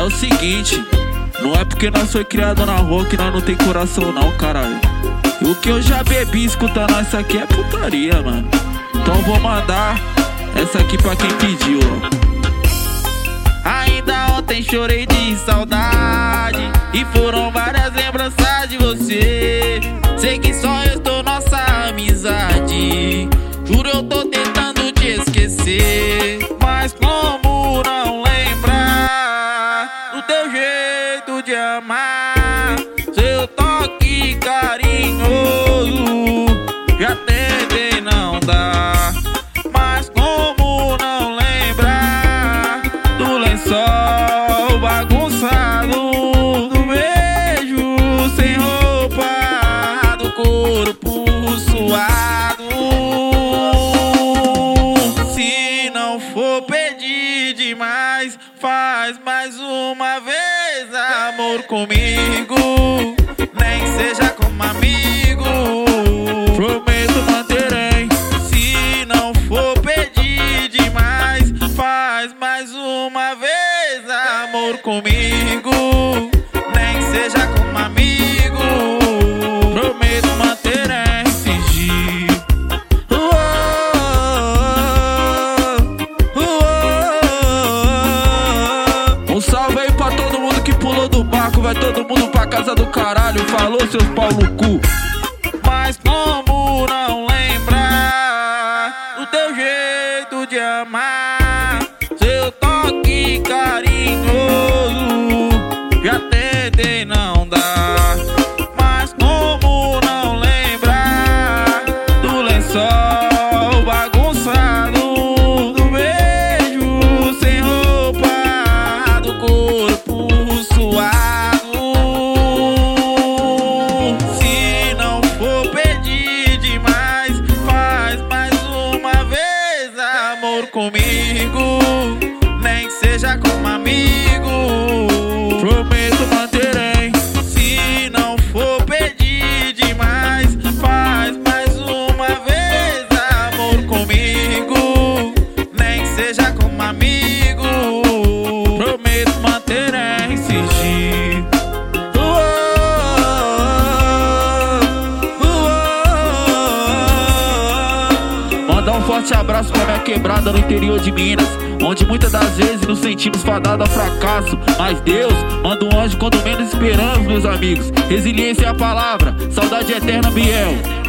É o seguinte, não é porque nós foi criado na rua que nós não tem coração não, caralho. O que eu já bebi escutando essa aqui é putaria, mano. Então vou mandar essa aqui pra quem pediu, ó. Ainda ontem chorei de saudade E foram várias lembranças de você Sei que só estou nossa amizade Juro eu tô tentando te esquecer de amar. Seu toque carinhoso Já tentei não dar Mas como não lembrar Do lençol bagunçado Do beijo sem roupa Do corpo suado? Se não for pedir demais. Faz mais uma vez amor comigo Nem seja como amigo. Prometo manterei Se não for pedir demais. Faz mais uma vez amor comigo aí pra todo mundo que pulou do barco, vai todo mundo pra casa do caralho, falou seus pau no cu. Mas como não lembrar do teu jeito de amar, seu toque carinhoso, comigo, nem seja como amigo. Prometo manterei. Forte abraço pra minha quebrada no interior de Minas, onde muitas das vezes nos sentimos fadados a fracasso. Mas Deus manda um anjo quando menos esperamos, meus amigos. Resiliência é a palavra, saudade eterna, Biel.